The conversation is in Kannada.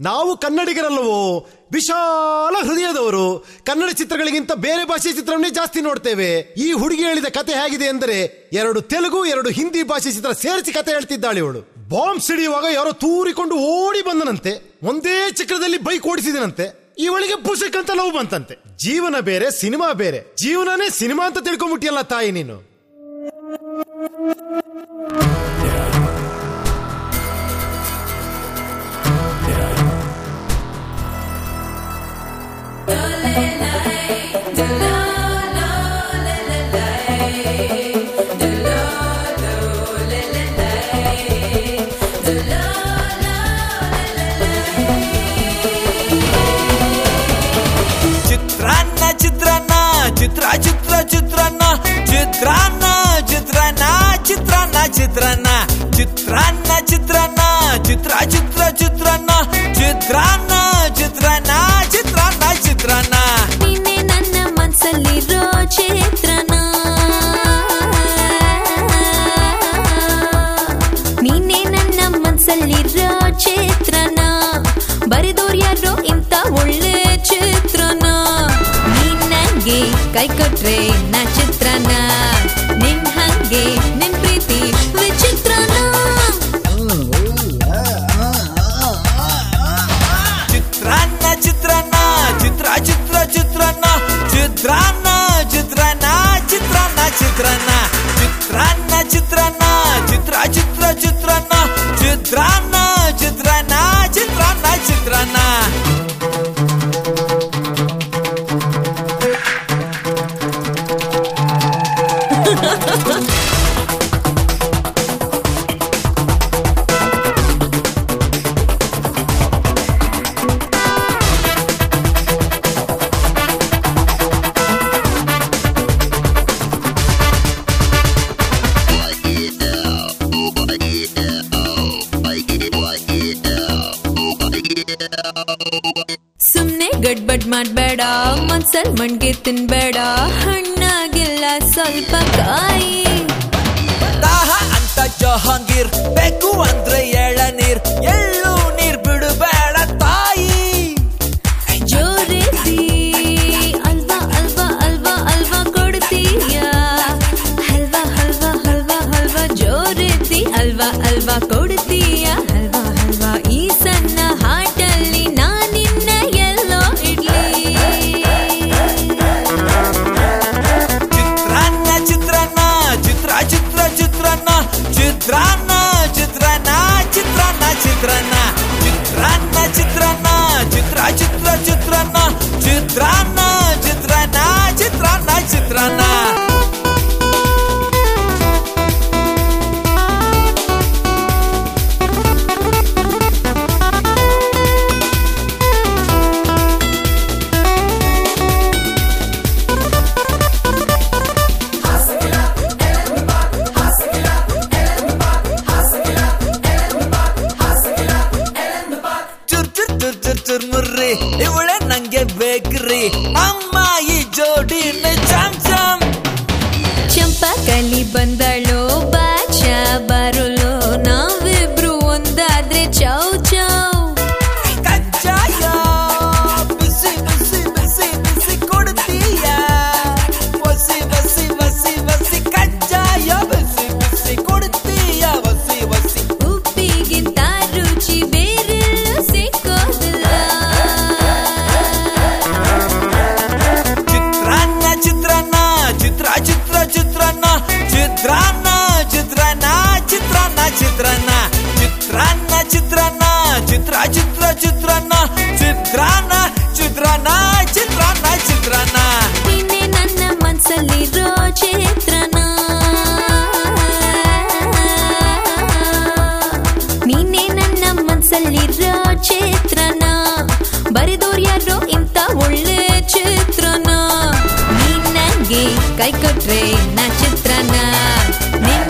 ನಾವು ಕನ್ನಡಿಗರಲ್ಲವೋ? ವಿಶಾಲ ಹೃದಯದವರು. ಕನ್ನಡ ಚಿತ್ರಗಳಿಗಿಂತ ಬೇರೆ ಭಾಷೆ ಚಿತ್ರವನ್ನೇ ಜಾಸ್ತಿ ನೋಡ್ತೇವೆ. ಈ ಹುಡುಗಿ ಹೇಳಿದ ಕತೆ ಹೇಗಿದೆ ಎಂದರೆ, ಎರಡು ತೆಲುಗು, ಎರಡು ಹಿಂದಿ ಭಾಷೆ ಚಿತ್ರ ಸೇರಿಸಿ ಕತೆ ಹೇಳ್ತಿದ್ದಾಳೆ ಇವಳು. ಬಾಂಬ್ ಸಿಡಿಯುವಾಗ ಯಾರೋ ತೂರಿಕೊಂಡು ಓಡಿ ಬಂದನಂತೆ. ಒಂದೇ ಚಕ್ರದಲ್ಲಿ ಬೈಕ್ ಓಡಿಸಿದನಂತೆ. ಇವಳಿಗೆ ಪುಸ್ತಕ ಅಂತ ನೋವು ಬಂತಂತೆ. ಜೀವನ ಬೇರೆ, ಸಿನಿಮಾ ಬೇರೆ. ಜೀವನನೇ ಸಿನಿಮಾ ಅಂತ ತಿಳ್ಕೊಂಬಿಟ್ಟಿಯಲ್ಲ ತಾಯಿ ನೀನು. ಮನ್ಸಲ್ಲಿರೋ ಚಿತ್ರನ. ಬರೆದೋರ್ ಇಂತ ಒಳ್ಳೆ ಚಿತ್ರನ. ನಿನ್ನಂಗೆ ಕೈ ಕೊಟ್ರೆ ನಾ ಚಿತ್ರನ. ನಿನ್ ಹಂಗೆ ನಿನ್ ಪ್ರೀತಿ ವಿಚಿತ್ರನ. ಚಿತ್ರಾನ್ನ ಚಿತ್ರಾನ್ನ, ಚಿತ್ರ ಚಿತ್ರ ಚಿತ್ರಾನ್ನ ಚಿತ್ರಾನ್ನ ಚಿತ್ರಾನ್ನ ಚಿತ್ರಾನ್ನ ಚಿತ್ರಾನ್ನ ಚಿತ್ರಾನ್ನ ಚಿತ್ರಾನ್ನ ಚಿತ್ರ ಚಿತ್ರ ಚಿತ್ರಾನ್ನ. ಚಿತ್ರಾನ್ನ ಸುಮ್ನೆ ಗಡ್ಬಡ್ ಮಾಡ್ಬೇಡ ಮನ್ಸಲ್ ಮಣ್ಗೆ ತಿನ್ಬೇಡ ಹಣ್ಣಾಗಿಲ್ಲ ಸ್ವಲ್ಪ ಕಾಯಿ. ದಾಹ ಅಂತ ಜಹಾಂಗೀರ್ ಬೇಕು. ಚಂಪಕಲಿ ಬಂದಳೋ ಚಿತ್ರ ಚಿತ್ರನ್ನ ಚಿತ್ರಾನ್ನ ಚಿತ್ರಾನ್ನ ಚಿತ್ರಾನ್ನ ಚಿತ್ರಾನ್ನ ನಿನ್ನೆ ನೀನೆ ನನ್ನ ಮನಸ್ಸಲ್ಲಿರೋ ಚಿತ್ರನ. ನೀನೆ ನನ್ನ ಮನಸ್ಸಲ್ಲಿರೋ ಚಿತ್ರನ. ಬರೆದೋರ್ ಯಾರೋ ಇಂತ ಒಳ್ಳೆ ಚಿತ್ರನ. ನೀನ್ ನಂಗೆ ಕೈ ಕೊಟ್ರೆ ನಾ ಚಿತ್ರನ. ನಿನ್